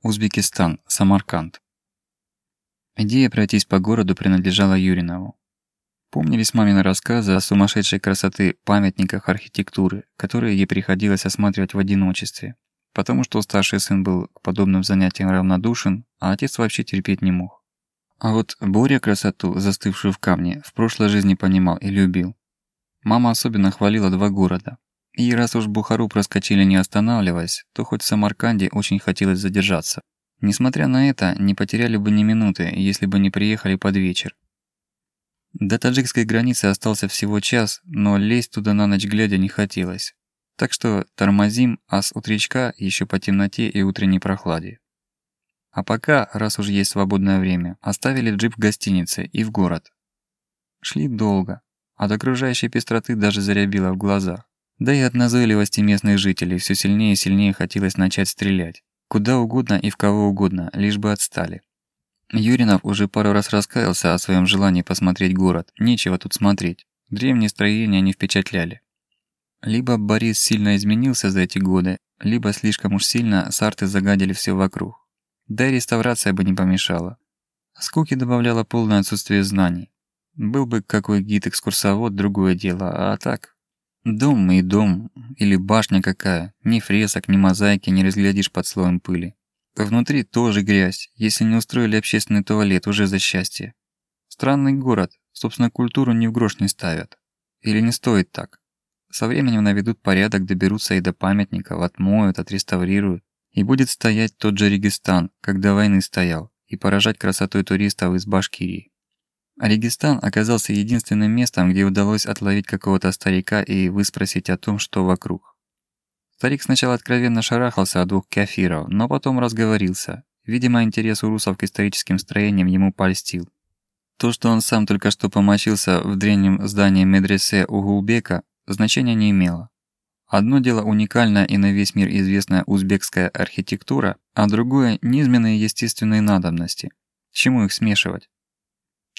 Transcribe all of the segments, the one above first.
Узбекистан, Самарканд. Идея пройтись по городу принадлежала Юринову. Помнились мамины рассказы о сумасшедшей красоты памятниках архитектуры, которые ей приходилось осматривать в одиночестве, потому что старший сын был к подобным занятиям равнодушен, а отец вообще терпеть не мог. А вот Боря красоту, застывшую в камне, в прошлой жизни понимал и любил. Мама особенно хвалила два города и раз уж Бухару проскочили не останавливаясь, то хоть в Самарканде очень хотелось задержаться. Несмотря на это, не потеряли бы ни минуты, если бы не приехали под вечер. До таджикской границы остался всего час, но лезть туда на ночь глядя не хотелось. Так что тормозим, а с утречка еще по темноте и утренней прохладе. А пока, раз уж есть свободное время, оставили джип в гостинице и в город. Шли долго. От окружающей пестроты даже зарябило в глазах. Да и от назойливости местных жителей все сильнее и сильнее хотелось начать стрелять. Куда угодно и в кого угодно, лишь бы отстали. Юринов уже пару раз раскаялся о своем желании посмотреть город. Нечего тут смотреть. Древние строения не впечатляли. Либо Борис сильно изменился за эти годы, либо слишком уж сильно сарты загадили все вокруг. Да и реставрация бы не помешала. Скуки добавляло полное отсутствие знаний. Был бы какой гид-экскурсовод, другое дело, а так Дом и дом, или башня какая, ни фресок, ни мозаики не разглядишь под слоем пыли. Внутри тоже грязь, если не устроили общественный туалет, уже за счастье. Странный город, собственно, культуру ни в грош не ставят. Или не стоит так. Со временем наведут порядок, доберутся и до памятников, отмоют, отреставрируют. И будет стоять тот же Регистан, до войны стоял, и поражать красотой туристов из Башкирии. Регистан оказался единственным местом, где удалось отловить какого-то старика и выспросить о том, что вокруг. Старик сначала откровенно шарахался от двух кафиров, но потом разговорился. Видимо, интерес у русов к историческим строениям ему польстил. То, что он сам только что помочился в древнем здании медресе Угулбека, значения не имело. Одно дело уникальная и на весь мир известная узбекская архитектура, а другое – низменные естественные надобности. Чему их смешивать?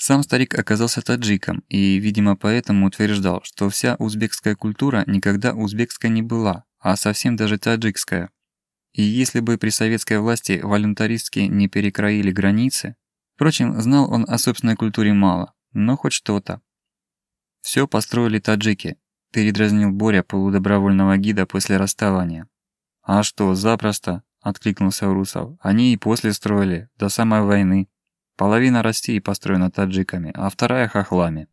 Сам старик оказался таджиком и, видимо, поэтому утверждал, что вся узбекская культура никогда узбекская не была, а совсем даже таджикская. И если бы при советской власти волюнтаристски не перекроили границы, впрочем, знал он о собственной культуре мало, но хоть что-то. Все построили таджики, передразнил Боря полудобровольного гида после расставания. А что, запросто, откликнулся Урусов. Они и после строили, до самой войны. Половина России построена таджиками, а вторая – хохлами.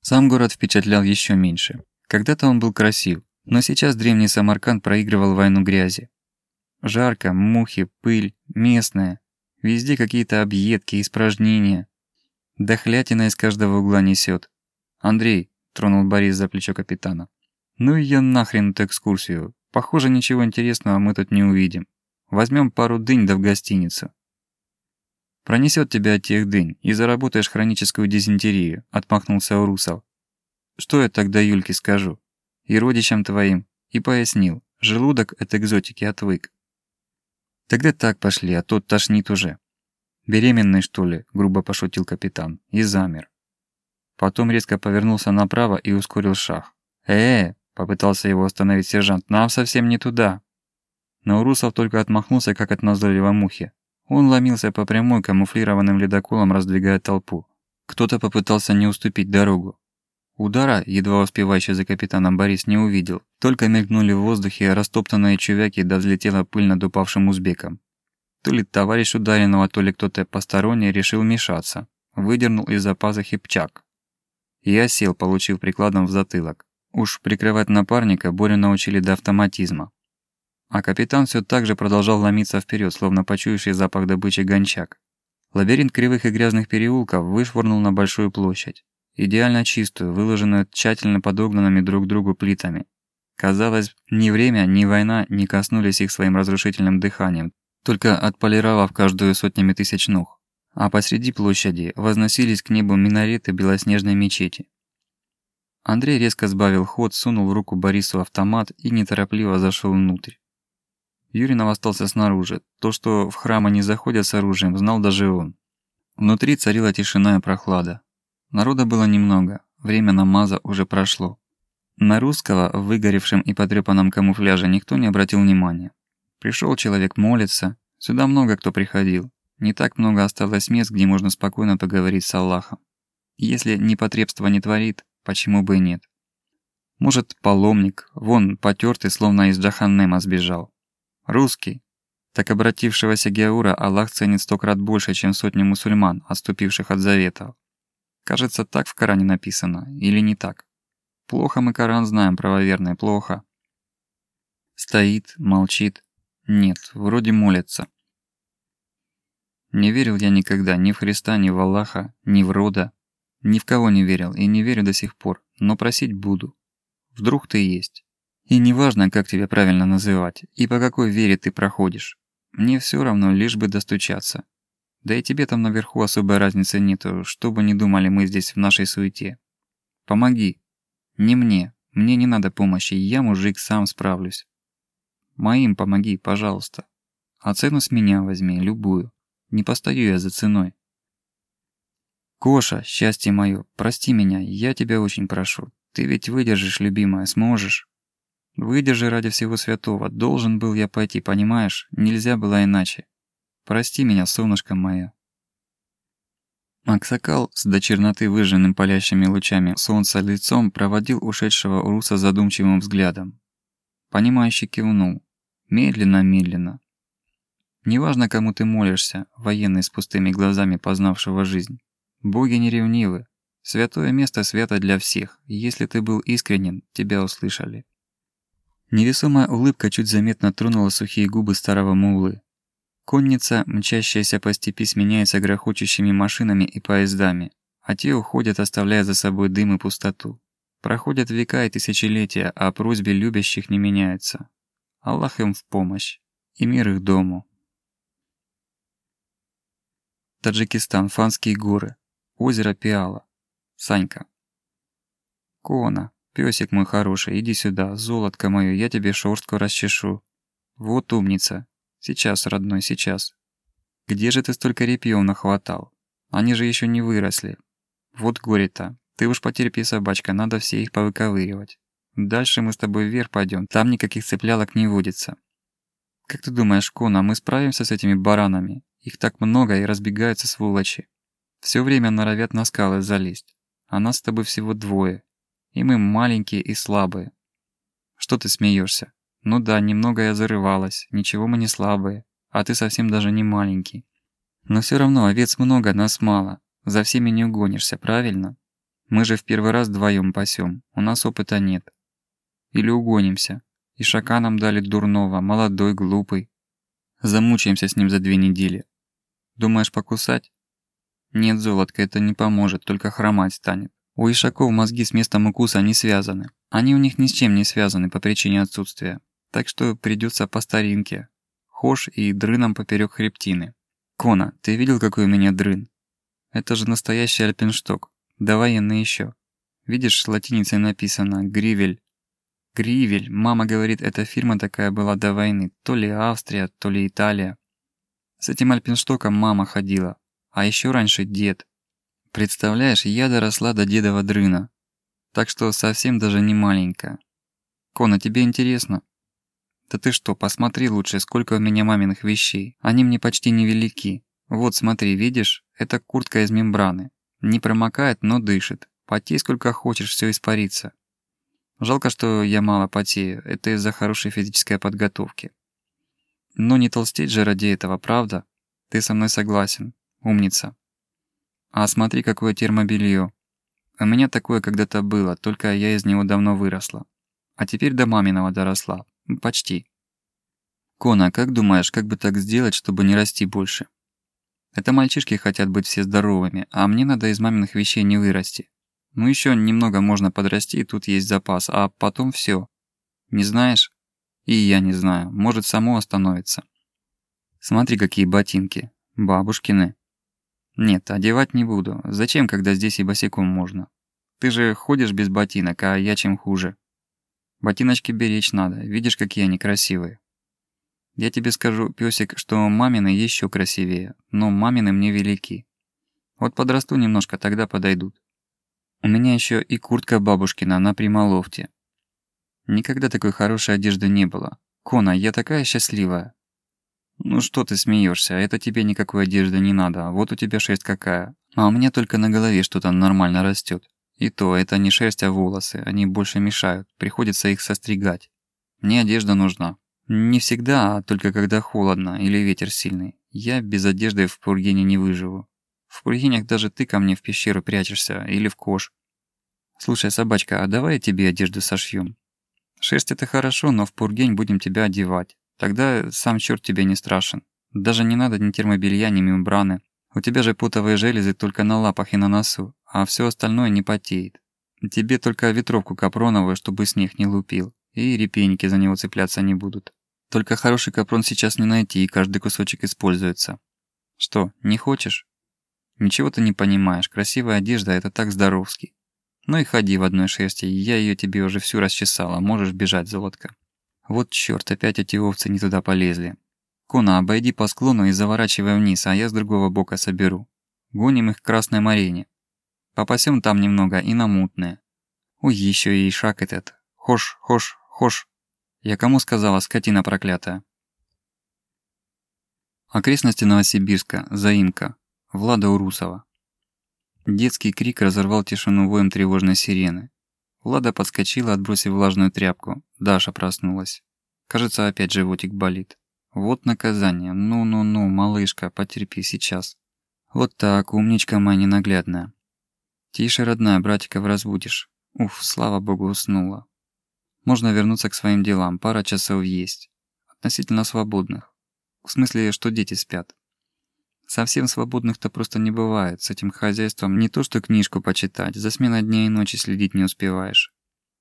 Сам город впечатлял еще меньше. Когда-то он был красив, но сейчас древний Самарканд проигрывал войну грязи. Жарко, мухи, пыль, местная. Везде какие-то объедки, испражнения. Дохлятина из каждого угла несет. «Андрей», – тронул Борис за плечо капитана. «Ну и я нахрен эту экскурсию. Похоже, ничего интересного мы тут не увидим. Возьмем пару дынь да в гостиницу. Пронесет тебя от тех дынь, и заработаешь хроническую дизентерию», — отмахнулся Урусов. «Что я тогда Юльке скажу? И родичам твоим?» И пояснил, желудок от экзотики отвык. «Тогда так пошли, а тот тошнит уже». «Беременный, что ли?» — грубо пошутил капитан. И замер. Потом резко повернулся направо и ускорил шаг. э, -э попытался его остановить сержант. «Нам совсем не туда!» Но Урусов только отмахнулся, как от назойливой мухи. Он ломился по прямой камуфлированным ледоколом, раздвигая толпу. Кто-то попытался не уступить дорогу. Удара, едва успевающий за капитаном Борис, не увидел. Только мелькнули в воздухе растоптанные чувяки, да взлетела пыль над упавшим узбеком. То ли товарищ ударенного, то ли кто-то посторонний решил мешаться. Выдернул из-за пазухи пчак. И осел, получив прикладом в затылок. Уж прикрывать напарника Борю научили до автоматизма. А капитан все так же продолжал ломиться вперед, словно почуявший запах добычи гончак. Лабиринт кривых и грязных переулков вышвырнул на большую площадь. Идеально чистую, выложенную тщательно подогнанными друг к другу плитами. Казалось, ни время, ни война не коснулись их своим разрушительным дыханием, только отполировав каждую сотнями тысяч ног. А посреди площади возносились к небу минареты белоснежной мечети. Андрей резко сбавил ход, сунул в руку Борису автомат и неторопливо зашел внутрь. Юринов остался снаружи. То, что в храмы не заходят с оружием, знал даже он. Внутри царила тишина и прохлада. Народа было немного, время намаза уже прошло. На русского в выгоревшем и потрепанном камуфляже никто не обратил внимания. Пришел человек молиться, Сюда много кто приходил. Не так много осталось мест, где можно спокойно поговорить с Аллахом. Если непотребство не творит, почему бы и нет? Может, паломник, вон, потертый, словно из Джаханнема сбежал. Русский. Так обратившегося Геаура Аллах ценит сто крат больше, чем сотни мусульман, отступивших от завета. Кажется, так в Коране написано, или не так? Плохо мы Коран знаем, правоверный, плохо. Стоит, молчит. Нет, вроде молится. Не верил я никогда ни в Христа, ни в Аллаха, ни в рода. Ни в кого не верил и не верю до сих пор, но просить буду. Вдруг ты есть. И неважно, как тебя правильно называть, и по какой вере ты проходишь. Мне все равно, лишь бы достучаться. Да и тебе там наверху особой разницы нету, что бы ни думали мы здесь в нашей суете. Помоги. Не мне. Мне не надо помощи, я, мужик, сам справлюсь. Моим помоги, пожалуйста. А цену с меня возьми, любую. Не постою я за ценой. Коша, счастье мое, прости меня, я тебя очень прошу. Ты ведь выдержишь, любимая, сможешь? Выдержи ради всего святого, должен был я пойти, понимаешь? Нельзя было иначе. Прости меня, солнышко мое. Аксакал с до черноты выжженным палящими лучами солнца лицом проводил ушедшего Уруса задумчивым взглядом. Понимающий кивнул. Медленно-медленно. Неважно, кому ты молишься, военный с пустыми глазами познавшего жизнь. Боги не ревнивы. Святое место свято для всех. Если ты был искренен, тебя услышали. Невесомая улыбка чуть заметно тронула сухие губы старого муллы. Конница, мчащаяся по степи, сменяется грохочущими машинами и поездами, а те уходят, оставляя за собой дым и пустоту. Проходят века и тысячелетия, а просьбе любящих не меняется. Аллах им в помощь, и мир их дому. Таджикистан, Фанские горы, озеро Пиала, Санька. Кона, песик мой хороший, иди сюда, золотко мое, я тебе шорстку расчешу. Вот умница. Сейчас, родной, сейчас. Где же ты столько репьёв нахватал? Они же еще не выросли. Вот горе-то. Ты уж потерпи, собачка, надо все их повыковыривать. Дальше мы с тобой вверх пойдем, там никаких цеплялок не водится. Как ты думаешь, Кона, мы справимся с этими баранами? Их так много и разбегаются сволочи. Все время норовят на скалы залезть. А нас с тобой всего двое. И мы маленькие и слабые. Что ты смеешься? Ну да, немного я зарывалась, ничего мы не слабые. А ты совсем даже не маленький. Но все равно овец много, нас мало. За всеми не угонишься, правильно? Мы же в первый раз вдвоем пасем, у нас опыта нет. Или угонимся. И шака нам дали дурного, молодой, глупый. Замучаемся с ним за две недели. Думаешь покусать? Нет, золотко, это не поможет, только хромать станет. У ишаков мозги с местом укуса не связаны. Они у них ни с чем не связаны по причине отсутствия. Так что придется по старинке. Хош и дрыном поперек хребтины. Кона, ты видел, какой у меня дрын? Это же настоящий альпиншток. Да военный еще. Видишь, латиницей написано «Гривель». Гривель, мама говорит, эта фирма такая была до войны. То ли Австрия, то ли Италия. С этим альпинштоком мама ходила, а еще раньше дед. Представляешь, я доросла до дедова дрына. Так что совсем даже не маленькая. Кона, тебе интересно? Да ты что, посмотри лучше, сколько у меня маминых вещей. Они мне почти невелики. Вот смотри, видишь? Это куртка из мембраны. Не промокает, но дышит. Потей сколько хочешь, все испарится. Жалко, что я мало потею. Это из-за хорошей физической подготовки. Но не толстеть же ради этого, правда? Ты со мной согласен. Умница. А смотри, какое термобелье. У меня такое когда-то было, только я из него давно выросла. А теперь до маминого доросла. Почти. Кона, как думаешь, как бы так сделать, чтобы не расти больше? Это мальчишки хотят быть все здоровыми, а мне надо из маминых вещей не вырасти. Ну еще немного можно подрасти, тут есть запас, а потом все. Не знаешь? И я не знаю, может само остановится. Смотри, какие ботинки. Бабушкины. Нет, одевать не буду. Зачем, когда здесь и босиком можно? Ты же ходишь без ботинок, а я чем хуже. Ботиночки беречь надо, видишь, какие они красивые. Я тебе скажу, песик, что мамины еще красивее, но мамины мне велики. Вот подрасту немножко, тогда подойдут. У меня еще и куртка бабушкина на примолофте. Никогда такой хорошей одежды не было. Кона, я такая счастливая. «Ну что ты смеешься? Это тебе никакой одежды не надо. Вот у тебя шерсть какая. А у меня только на голове что-то нормально растет. И то, это не шерсть, а волосы. Они больше мешают. Приходится их состригать. Мне одежда нужна. Не всегда, а только когда холодно или ветер сильный. Я без одежды в Пургене не выживу. В Пургенях даже ты ко мне в пещеру прячешься или в кош. Слушай, собачка, а давай я тебе одежду сошьем. Шерсть это хорошо, но в Пургень будем тебя одевать. Тогда сам черт тебе не страшен. Даже не надо ни термобелья, ни мембраны. У тебя же путовые железы только на лапах и на носу, а все остальное не потеет. Тебе только ветровку капроновую, чтобы снег не лупил, и репейники за него цепляться не будут. Только хороший капрон сейчас не найти, и каждый кусочек используется. Что, не хочешь? Ничего ты не понимаешь, красивая одежда – это так здоровски. Ну и ходи в одной шерсти, я ее тебе уже всю расчесала, можешь бежать, золотка. Вот чёрт, опять эти овцы не туда полезли. Кона, обойди по склону и заворачивай вниз, а я с другого бока соберу. Гоним их к Красной Марине. Попасем там немного и на мутное. Ой, еще и шаг этот. Хош, хош, хош. Я кому сказала, скотина проклятая? Окрестности Новосибирска, заимка. Влада Урусова. Детский крик разорвал тишину воем тревожной сирены. Влада подскочила, отбросив влажную тряпку. Даша проснулась. Кажется, опять животик болит. Вот наказание. Ну-ну-ну, малышка, потерпи сейчас. Вот так, умничка моя ненаглядная. Тише, родная, братиков разбудишь. Уф, слава богу, уснула. Можно вернуться к своим делам, пара часов есть. Относительно свободных. В смысле, что дети спят. Совсем свободных-то просто не бывает. С этим хозяйством не то что книжку почитать, за сменой дня и ночи следить не успеваешь.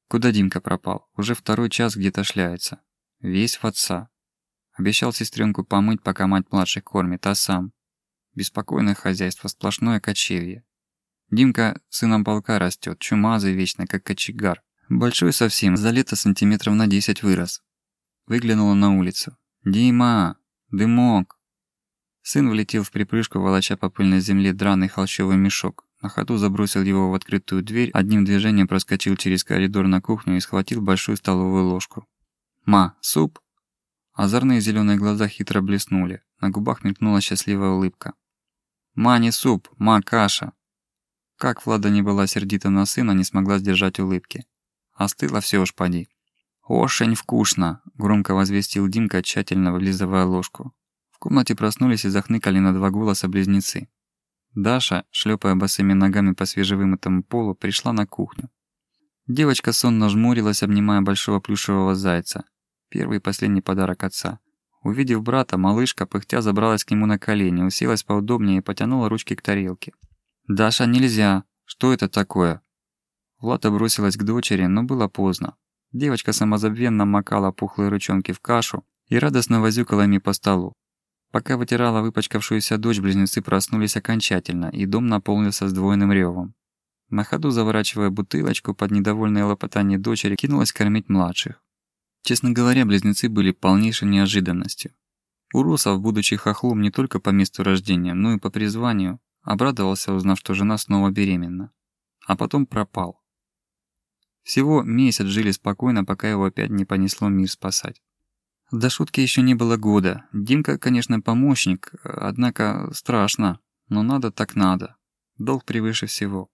Куда Димка пропал? Уже второй час где-то шляется. Весь в отца. Обещал сестренку помыть, пока мать младших кормит, а сам. Беспокойное хозяйство, сплошное кочевье. Димка сыном полка растет, чумазый вечно, как кочегар. Большой совсем, за лето сантиметров на 10 вырос. Выглянула на улицу. «Дима! Дымок!» Сын влетел в припрыжку, волоча по пыльной земле драный холщовый мешок. На ходу забросил его в открытую дверь, одним движением проскочил через коридор на кухню и схватил большую столовую ложку. «Ма, суп?» Озорные зеленые глаза хитро блеснули. На губах мелькнула счастливая улыбка. «Ма, не суп, ма, каша!» Как Влада не была сердита на сына, не смогла сдержать улыбки. Остыло все уж поди. «Ошень вкусно!» – громко возвестил Димка, тщательно вылизывая ложку комнате проснулись и захныкали на два голоса близнецы. Даша, шлепая босыми ногами по свежевымытому полу, пришла на кухню. Девочка сонно жмурилась, обнимая большого плюшевого зайца. Первый и последний подарок отца. Увидев брата, малышка, пыхтя, забралась к нему на колени, уселась поудобнее и потянула ручки к тарелке. «Даша, нельзя! Что это такое?» Влада бросилась к дочери, но было поздно. Девочка самозабвенно макала пухлые ручонки в кашу и радостно возюкала ими по столу. Пока вытирала выпачкавшуюся дочь, близнецы проснулись окончательно, и дом наполнился сдвоенным ревом. На ходу, заворачивая бутылочку под недовольное лопотание дочери, кинулась кормить младших. Честно говоря, близнецы были полнейшей неожиданностью. Урусов, будучи хохлом не только по месту рождения, но и по призванию, обрадовался, узнав, что жена снова беременна. А потом пропал. Всего месяц жили спокойно, пока его опять не понесло мир спасать. До шутки еще не было года. Димка, конечно, помощник, однако страшно. Но надо так надо. Долг превыше всего.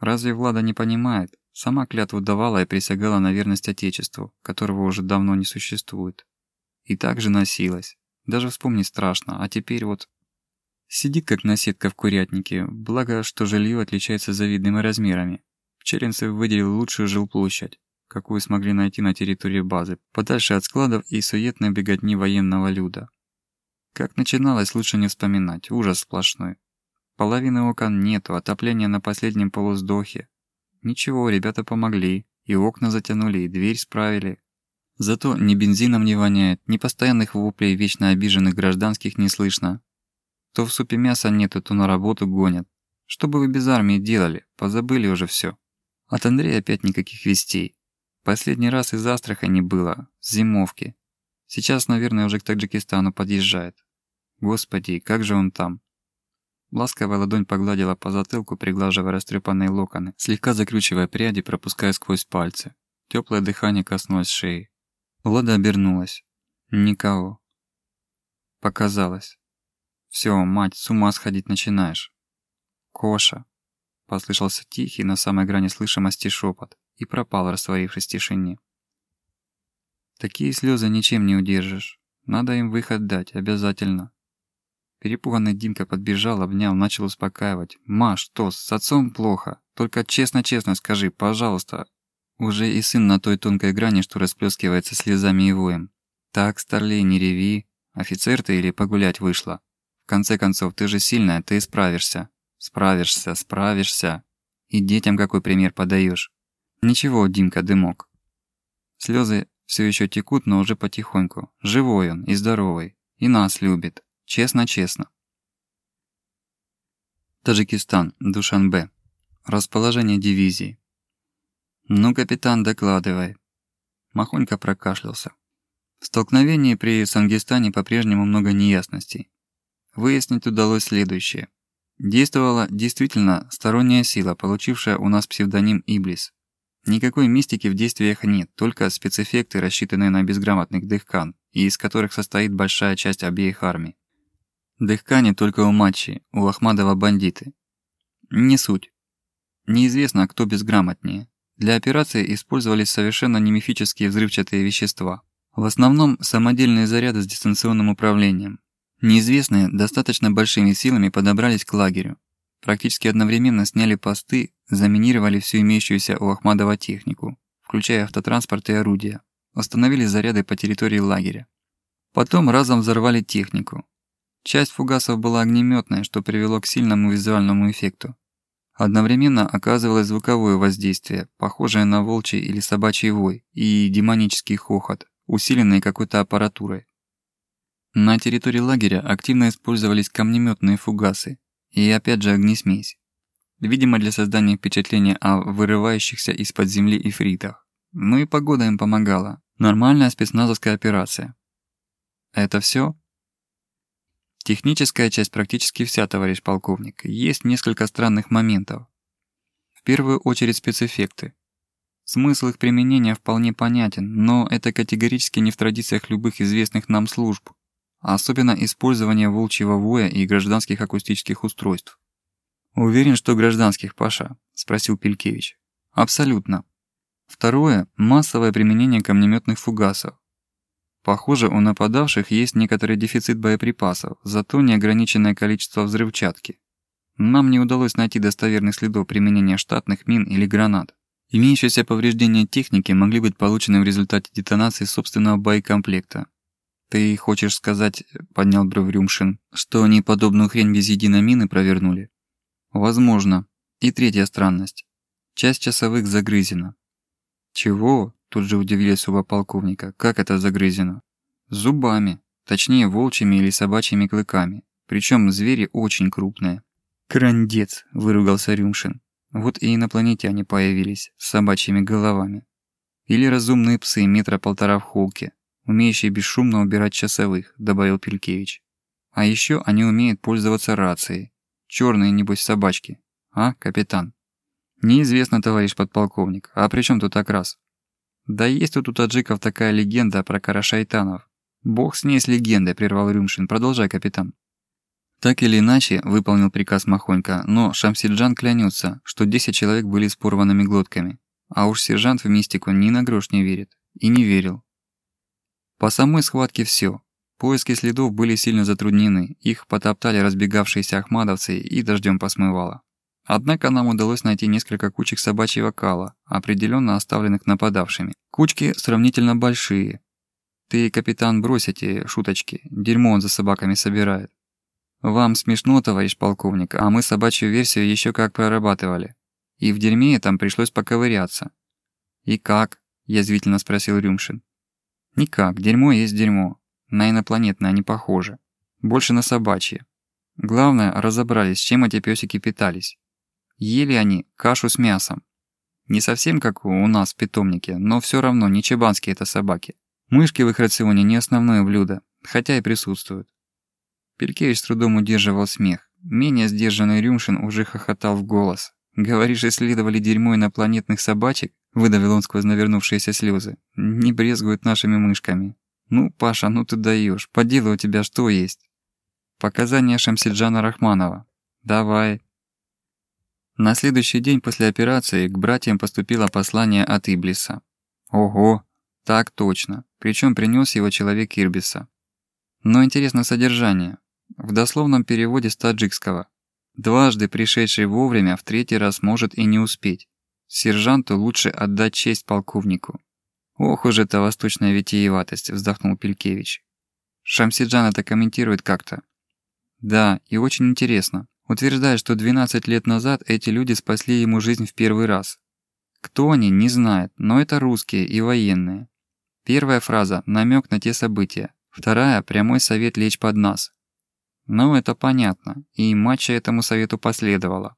Разве Влада не понимает? Сама клятву давала и присягала на верность Отечеству, которого уже давно не существует. И так же носилась. Даже вспомнить страшно, а теперь вот... Сидит как наседка в курятнике, благо, что жилье отличается завидными размерами. Пчелинцев выделил лучшую жилплощадь какую смогли найти на территории базы, подальше от складов и суетной беготни военного люда. Как начиналось, лучше не вспоминать, ужас сплошной. Половины окон нету, отопление на последнем полуздохе. Ничего, ребята помогли, и окна затянули, и дверь справили. Зато ни бензином не воняет, ни постоянных воплей вечно обиженных гражданских не слышно. То в супе мяса нету, то на работу гонят. Что бы вы без армии делали? Позабыли уже все. От Андрея опять никаких вестей. Последний раз из Астрахани было, с зимовки. Сейчас, наверное, уже к Таджикистану подъезжает. Господи, как же он там? Ласковая ладонь погладила по затылку, приглаживая растрепанные локоны, слегка закручивая пряди, пропуская сквозь пальцы. Теплое дыхание коснулось шеи. Влада обернулась. Никого. Показалось. Все, мать, с ума сходить начинаешь. Коша. Послышался тихий, на самой грани слышимости шепот и пропал, растворившись в тишине. Такие слезы ничем не удержишь. Надо им выход дать, обязательно. Перепуганный Димка подбежал, обнял, начал успокаивать. «Ма, что, с отцом плохо? Только честно-честно скажи, пожалуйста». Уже и сын на той тонкой грани, что расплескивается слезами и воем. «Так, старлей, не реви. Офицер ты или погулять вышла? В конце концов, ты же сильная, ты справишься. Справишься, справишься. И детям какой пример подаешь. Ничего, Димка, дымок. Слезы все еще текут, но уже потихоньку. Живой он и здоровый. И нас любит. Честно-честно. Таджикистан, Душанбе. Расположение дивизии. «Ну, капитан, докладывай». Махонька прокашлялся. В столкновении при Сангистане по-прежнему много неясностей. Выяснить удалось следующее. Действовала действительно сторонняя сила, получившая у нас псевдоним Иблис. Никакой мистики в действиях нет, только спецэффекты, рассчитанные на безграмотных дыхкан, и из которых состоит большая часть обеих армий. Дыхкани только у матчи, у Ахмадова бандиты. Не суть. Неизвестно, кто безграмотнее. Для операции использовались совершенно не мифические взрывчатые вещества. В основном самодельные заряды с дистанционным управлением. Неизвестные достаточно большими силами подобрались к лагерю. Практически одновременно сняли посты, заминировали всю имеющуюся у Ахмадова технику, включая автотранспорт и орудия. Установили заряды по территории лагеря. Потом разом взорвали технику, Часть фугасов была огнеметная, что привело к сильному визуальному эффекту. Одновременно оказывалось звуковое воздействие, похожее на волчий или собачий вой, и демонический хохот, усиленный какой-то аппаратурой. На территории лагеря активно использовались камнеметные фугасы и опять же огнесмесь. Видимо, для создания впечатления о вырывающихся из-под земли ифритах. Ну и погода им помогала. Нормальная спецназовская операция. Это все? Техническая часть практически вся, товарищ полковник. Есть несколько странных моментов. В первую очередь спецэффекты. Смысл их применения вполне понятен, но это категорически не в традициях любых известных нам служб, особенно использование волчьего воя и гражданских акустических устройств. «Уверен, что гражданских, Паша?» – спросил Пелькевич. «Абсолютно. Второе – массовое применение камнеметных фугасов. Похоже, у нападавших есть некоторый дефицит боеприпасов, зато неограниченное количество взрывчатки. Нам не удалось найти достоверных следов применения штатных мин или гранат. Имеющиеся повреждения техники могли быть получены в результате детонации собственного боекомплекта. «Ты хочешь сказать, — поднял бровь Рюмшин, — что они подобную хрень без единой мины провернули?» «Возможно. И третья странность. Часть часовых загрызена». «Чего?» Тут же удивились оба полковника. Как это загрызено? Зубами. Точнее, волчьими или собачьими клыками. Причем звери очень крупные. «Крандец!» – выругался Рюмшин. Вот и инопланетяне появились с собачьими головами. Или разумные псы метра полтора в холке, умеющие бесшумно убирать часовых, добавил Пелькевич. А еще они умеют пользоваться рацией. Черные, небось, собачки. А, капитан? Неизвестно, товарищ подполковник. А при чем тут окрас? Да есть тут у таджиков такая легенда про карашайтанов. Бог с ней с легендой, прервал Рюмшин. Продолжай, капитан. Так или иначе, выполнил приказ Махонька, но Шамсиджан клянется, что 10 человек были с порванными глотками. А уж сержант в мистику ни на грош не верит. И не верил. По самой схватке все. Поиски следов были сильно затруднены, их потоптали разбегавшиеся ахмадовцы и дождем посмывало. Однако нам удалось найти несколько кучек собачьего кала, определенно оставленных нападавшими. Кучки сравнительно большие. Ты, капитан, брось эти шуточки, дерьмо он за собаками собирает. Вам смешно, товарищ полковник, а мы собачью версию еще как прорабатывали. И в дерьме там пришлось поковыряться. И как? язвительно спросил Рюмшин. Никак, дерьмо есть дерьмо. На инопланетное они похожи. Больше на собачье. Главное, разобрались, чем эти пёсики питались. Ели они кашу с мясом. Не совсем как у нас в питомнике, но все равно не чебанские это собаки. Мышки в их рационе не основное блюдо, хотя и присутствуют. Пелькевич с трудом удерживал смех. Менее сдержанный Рюмшин уже хохотал в голос. «Говоришь, исследовали дерьмо инопланетных собачек?» Выдавил он сквозь навернувшиеся слезы. «Не брезгуют нашими мышками. «Ну, Паша, ну ты даешь. По делу у тебя что есть?» «Показания Шамсиджана Рахманова». «Давай». На следующий день после операции к братьям поступило послание от Иблиса. Ого, так точно. Причем принес его человек Ирбиса. Но интересно содержание. В дословном переводе с таджикского. Дважды пришедший вовремя в третий раз может и не успеть. Сержанту лучше отдать честь полковнику. Ох уж эта восточная витиеватость, вздохнул Пелькевич. Шамсиджан это комментирует как-то. Да, и очень интересно. Утверждает, что 12 лет назад эти люди спасли ему жизнь в первый раз. Кто они, не знает, но это русские и военные. Первая фраза – намек на те события. Вторая – прямой совет лечь под нас. Ну, это понятно, и матча этому совету последовало.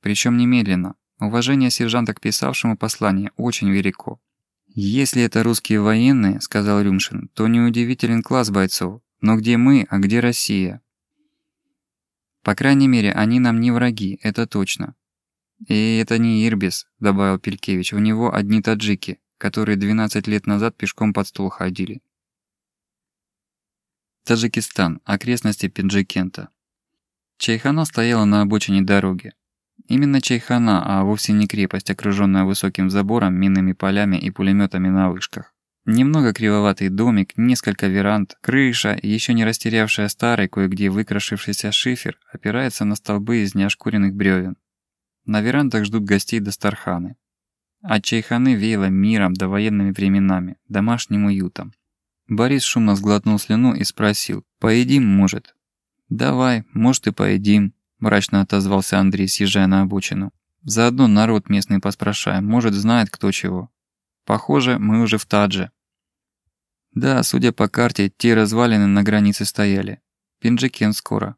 Причем немедленно. Уважение сержанта к писавшему послание очень велико. «Если это русские военные, — сказал Рюмшин, — то неудивителен класс бойцов. Но где мы, а где Россия? По крайней мере, они нам не враги, это точно. И это не Ирбис, добавил Пелькевич, у него одни таджики, которые 12 лет назад пешком под стол ходили. Таджикистан, окрестности Пинджикента. Чайхана стояла на обочине дороги. Именно Чайхана, а вовсе не крепость, окруженная высоким забором, минными полями и пулеметами на вышках. Немного кривоватый домик, несколько веранд, крыша, еще не растерявшая старый, кое-где выкрошившийся шифер, опирается на столбы из неошкуренных бревен. На верандах ждут гостей Дастарханы. От чайханы веяло миром довоенными временами, домашним уютом. Борис шумно сглотнул слюну и спросил, «Поедим, может?» «Давай, может и поедим», – мрачно отозвался Андрей, съезжая на обочину. «Заодно народ местный поспрашаем, может, знает кто чего». Похоже, мы уже в Тадже. Да, судя по карте, те развалины на границе стояли. Пинджикен скоро.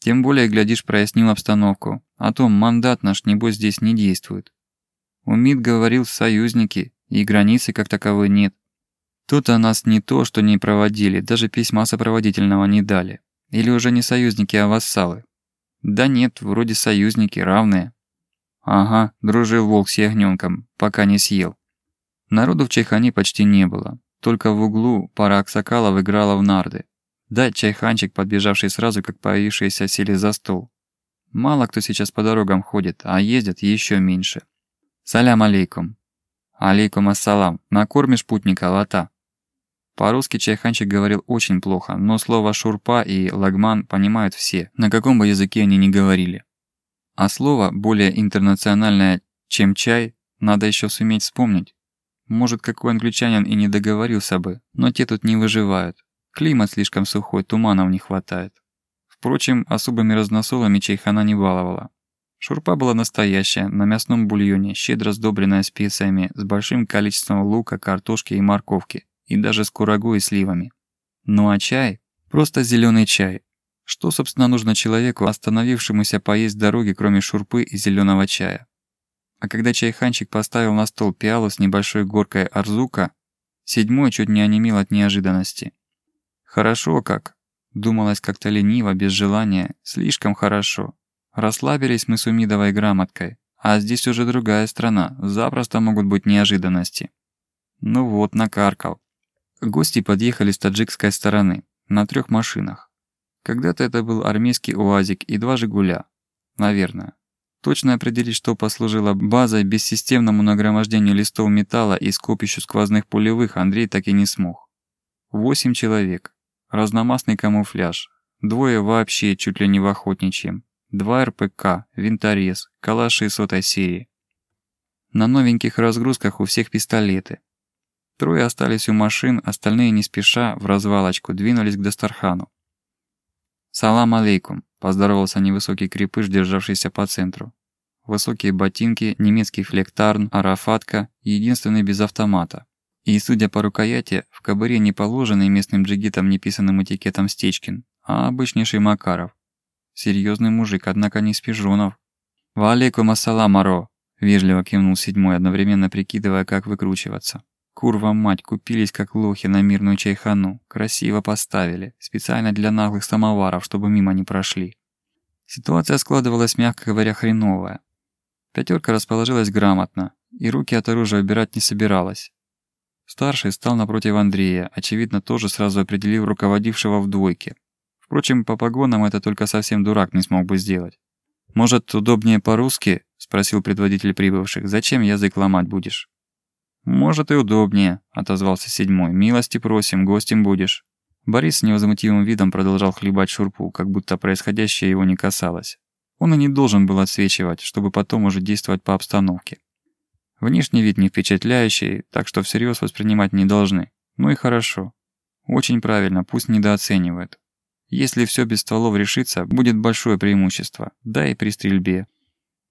Тем более, глядишь, прояснил обстановку. А то мандат наш, небось, здесь не действует. Умид говорил, союзники, и границы как таковой нет. Тут о нас не то, что не проводили, даже письма сопроводительного не дали. Или уже не союзники, а вассалы. Да нет, вроде союзники, равные. Ага, дружил волк с ягненком, пока не съел. Народу в чайхане почти не было. Только в углу пара аксакалов играла в нарды. Да, чайханчик, подбежавший сразу, как появившиеся, сели за стол. Мало кто сейчас по дорогам ходит, а ездят еще меньше. Салям алейкум. Алейкум ассалам. Накормишь путника, лата. По-русски чайханчик говорил очень плохо, но слова «шурпа» и «лагман» понимают все, на каком бы языке они ни говорили. А слово, более интернациональное, чем «чай», надо еще суметь вспомнить. Может, какой англичанин и не договорился бы, но те тут не выживают. Климат слишком сухой, туманов не хватает. Впрочем, особыми разносолами чайхана не баловала. Шурпа была настоящая, на мясном бульоне, щедро сдобренная специями, с большим количеством лука, картошки и морковки, и даже с курагой и сливами. Ну а чай? Просто зеленый чай. Что, собственно, нужно человеку, остановившемуся поесть дороги, кроме шурпы и зеленого чая? А когда чайханчик поставил на стол пиалу с небольшой горкой арзука, седьмой чуть не онемел от неожиданности. «Хорошо как», — думалось как-то лениво, без желания, слишком хорошо. Расслабились мы с Умидовой грамоткой, а здесь уже другая страна, запросто могут быть неожиданности. Ну вот, накаркал. Гости подъехали с таджикской стороны, на трех машинах. Когда-то это был армейский УАЗик и два «Жигуля». Наверное. Точно определить, что послужило базой бессистемному нагромождению листов металла и скопищу сквозных пулевых Андрей так и не смог. Восемь человек. Разномастный камуфляж. Двое вообще чуть ли не в охотничьем. Два РПК, винторез, калаши сотой серии. На новеньких разгрузках у всех пистолеты. Трое остались у машин, остальные не спеша, в развалочку, двинулись к Дастархану. «Салам алейкум», – поздоровался невысокий крепыш, державшийся по центру. Высокие ботинки, немецкий флектарн, арафатка, единственный без автомата. И, судя по рукояти, в кобуре не положенный местным джигитом неписанным этикетом Стечкин, а обычнейший Макаров. Серьезный мужик, однако не спижонов. «Ва алейкум ассалам, аро!» – вежливо кивнул седьмой, одновременно прикидывая, как выкручиваться. Курва мать, купились как лохи на мирную чайхану. Красиво поставили. Специально для наглых самоваров, чтобы мимо не прошли. Ситуация складывалась, мягко говоря, хреновая. Пятерка расположилась грамотно, и руки от оружия убирать не собиралась. Старший стал напротив Андрея, очевидно, тоже сразу определив руководившего в двойке. Впрочем, по погонам это только совсем дурак не смог бы сделать. «Может, удобнее по-русски?» – спросил предводитель прибывших. «Зачем язык ломать будешь?» «Может, и удобнее», – отозвался седьмой. «Милости просим, гостем будешь». Борис с невозмутимым видом продолжал хлебать шурпу, как будто происходящее его не касалось. Он и не должен был отсвечивать, чтобы потом уже действовать по обстановке. Внешний вид не впечатляющий, так что всерьез воспринимать не должны. Ну и хорошо. Очень правильно, пусть недооценивают. Если все без стволов решится, будет большое преимущество, да и при стрельбе.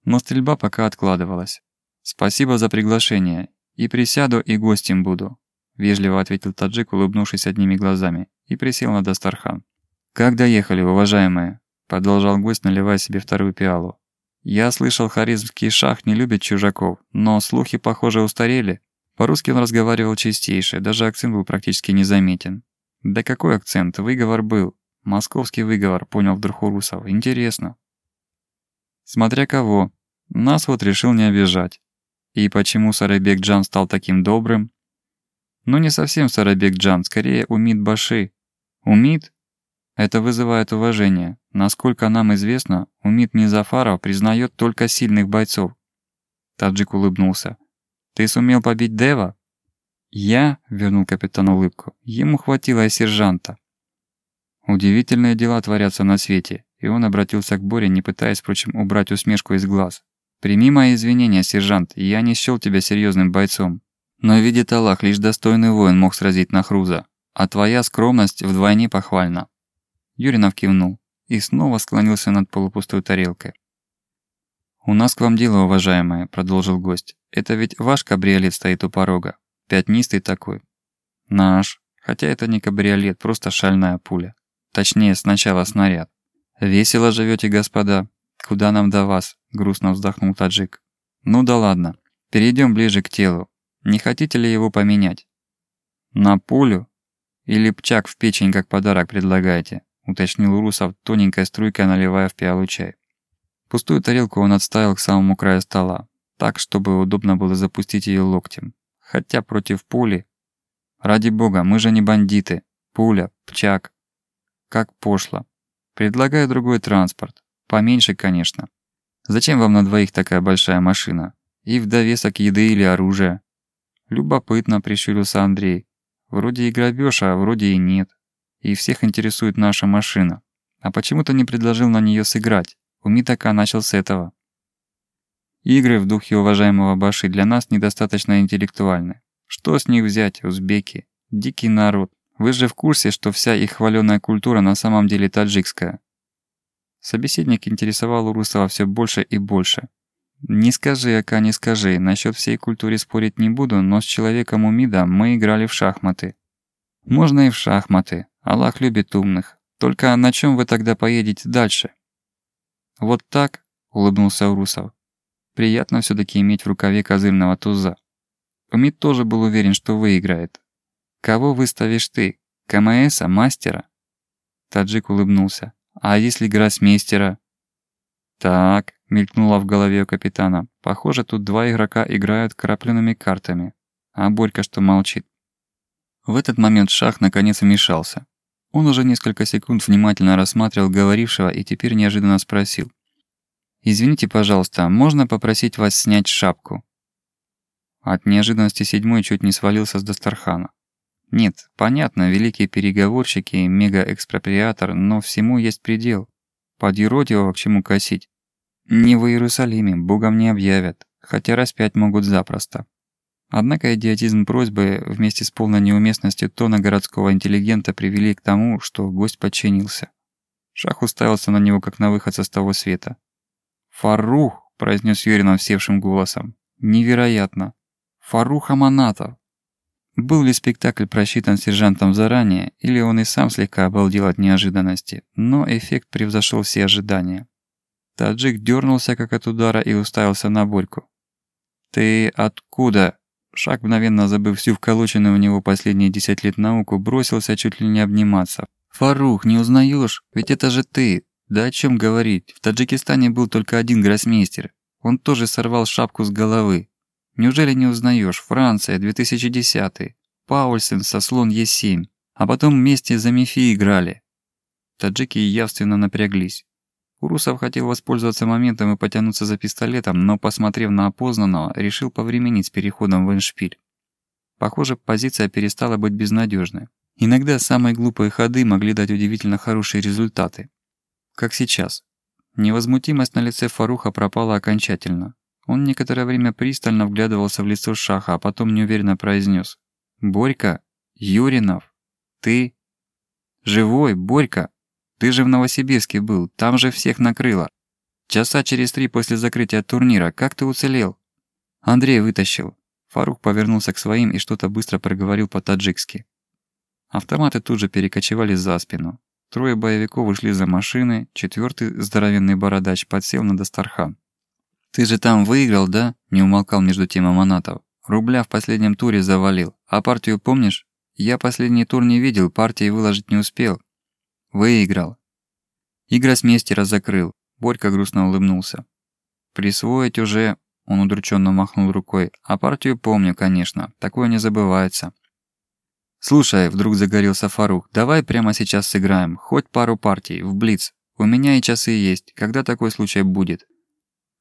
Но стрельба пока откладывалась. «Спасибо за приглашение. И присяду, и гостем буду», — вежливо ответил таджик, улыбнувшись одними глазами, и присел на Дастархан. «Как доехали, уважаемые?» — продолжал гость, наливая себе вторую пиалу. «Я слышал, харизмский шах не любит чужаков, но слухи, похоже, устарели. По-русски он разговаривал чистейше, даже акцент был практически незаметен. Да какой акцент? Выговор был. Московский выговор, понял вдруг Урусов. Интересно. Смотря кого. Нас вот решил не обижать. И почему Сарабек Джан стал таким добрым? Ну не совсем Сарабек Джан, скорее Умид Баши. Умид? Это вызывает уважение. Насколько нам известно, Умид Мизафаров признает только сильных бойцов. Таджик улыбнулся. Ты сумел побить Дева? Я, вернул капитан улыбку, ему хватило и сержанта. Удивительные дела творятся на свете, и он обратился к Боре, не пытаясь, впрочем, убрать усмешку из глаз. «Прими мои извинения, сержант, я не счёл тебя серьезным бойцом. Но видит Аллах, лишь достойный воин мог сразить Нахруза, а твоя скромность вдвойне похвальна». Юринов кивнул и снова склонился над полупустой тарелкой. «У нас к вам дело, уважаемые», — продолжил гость. «Это ведь ваш кабриолет стоит у порога. Пятнистый такой». «Наш. Хотя это не кабриолет, просто шальная пуля». Точнее, сначала снаряд. «Весело живете, господа. Куда нам до вас?» – грустно вздохнул таджик. «Ну да ладно. Перейдем ближе к телу. Не хотите ли его поменять?» «На пулю? Или пчак в печень как подарок предлагаете?» – уточнил Урусов, тоненькой струйкой наливая в пиалу чай. Пустую тарелку он отставил к самому краю стола, так, чтобы удобно было запустить ее локтем. Хотя против пули... Ради бога, мы же не бандиты. Пуля, пчак, как пошло. Предлагаю другой транспорт. Поменьше, конечно. Зачем вам на двоих такая большая машина? И в довесок еды или оружия? Любопытно, прищурился Андрей. Вроде и грабеж, а вроде и нет. И всех интересует наша машина. А почему ты не предложил на нее сыграть? У Митака начал с этого. Игры в духе уважаемого Баши для нас недостаточно интеллектуальны. Что с них взять, узбеки? Дикий народ. Вы же в курсе, что вся их хваленая культура на самом деле таджикская?» Собеседник интересовал Урусова все больше и больше. «Не скажи, Ака, не скажи. Насчет всей культуры спорить не буду, но с человеком Умида мы играли в шахматы». «Можно и в шахматы. Аллах любит умных. Только на чем вы тогда поедете дальше?» «Вот так?» — улыбнулся Урусов. «Приятно все таки иметь в рукаве козырного туза». Умид тоже был уверен, что выиграет. «Кого выставишь ты? КМСа, мастера?» Таджик улыбнулся. «А если гроссмейстера?» «Так», — мелькнуло в голове у капитана. «Похоже, тут два игрока играют крапленными картами. А Борька что молчит?» В этот момент Шах наконец вмешался. Он уже несколько секунд внимательно рассматривал говорившего и теперь неожиданно спросил. «Извините, пожалуйста, можно попросить вас снять шапку?» От неожиданности седьмой чуть не свалился с Дастархана. Нет, понятно, великие переговорщики, мегаэкспроприатор, но всему есть предел. Под Еродиева к чему косить? Не в Иерусалиме, Богом не объявят, хотя распять могут запросто. Однако идиотизм просьбы вместе с полной неуместностью тона городского интеллигента привели к тому, что гость подчинился. Шах уставился на него, как на выход с того света. «Фарух!» – произнес Юринов севшим голосом. «Невероятно! Фарух Аманатов! Был ли спектакль просчитан сержантом заранее, или он и сам слегка обалдел от неожиданности, но эффект превзошел все ожидания. Таджик дернулся как от удара и уставился на Борьку. «Ты откуда?» Шаг, мгновенно забыв всю вколоченную в него последние десять лет науку, бросился чуть ли не обниматься. «Фарух, не узнаешь? Ведь это же ты! Да о чем говорить? В Таджикистане был только один гроссмейстер. Он тоже сорвал шапку с головы. Неужели не узнаешь? Франция, 2010. Паульсен со слон Е7, а потом вместе за Мефи играли. Таджики явственно напряглись. Урусов хотел воспользоваться моментом и потянуться за пистолетом, но, посмотрев на опознанного, решил повременить с переходом в эншпиль. Похоже, позиция перестала быть безнадежной. Иногда самые глупые ходы могли дать удивительно хорошие результаты. Как сейчас. Невозмутимость на лице Фаруха пропала окончательно. Он некоторое время пристально вглядывался в лицо Шаха, а потом неуверенно произнес: «Борька? Юринов? Ты? Живой, Борька? Ты же в Новосибирске был, там же всех накрыло. Часа через три после закрытия турнира, как ты уцелел?» Андрей вытащил. Фарух повернулся к своим и что-то быстро проговорил по-таджикски. Автоматы тут же перекочевали за спину. Трое боевиков ушли за машины, четвертый здоровенный бородач подсел на Дастархан. «Ты же там выиграл, да?» – не умолкал между тем Аманатов. «Рубля в последнем туре завалил. А партию помнишь? Я последний тур не видел, партии выложить не успел. Выиграл». И гроссмейстера закрыл. Борька грустно улыбнулся. «Присвоить уже...» – он удрученно махнул рукой. «А партию помню, конечно. Такое не забывается». «Слушай», — вдруг загорелся Фарух, — «давай прямо сейчас сыграем, хоть пару партий, в Блиц. У меня и часы есть, когда такой случай будет».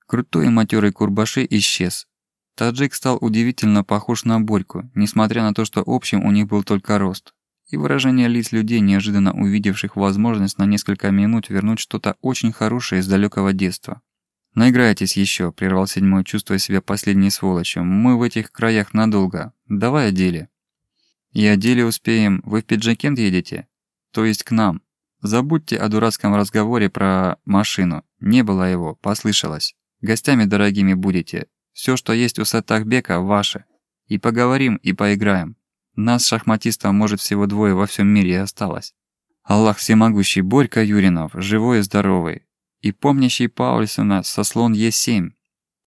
Крутой матерый Курбаши исчез. Таджик стал удивительно похож на Борьку, несмотря на то, что общим у них был только рост. И выражение лиц людей, неожиданно увидевших возможность на несколько минут вернуть что-то очень хорошее из далекого детства. «Наиграйтесь еще», — прервал седьмой, чувствуя себя последней сволочью. «Мы в этих краях надолго. Давай о деле». «И о деле успеем. Вы в Пиджакент едете?» «То есть к нам. Забудьте о дурацком разговоре про машину. Не было его, послышалось. Гостями дорогими будете. Все, что есть у Сатахбека, ваше. И поговорим, и поиграем. Нас, шахматистов, может, всего двое во всем мире и осталось. Аллах всемогущий Борька Юринов, живой и здоровый. И помнящий Паульсона со слон Е7.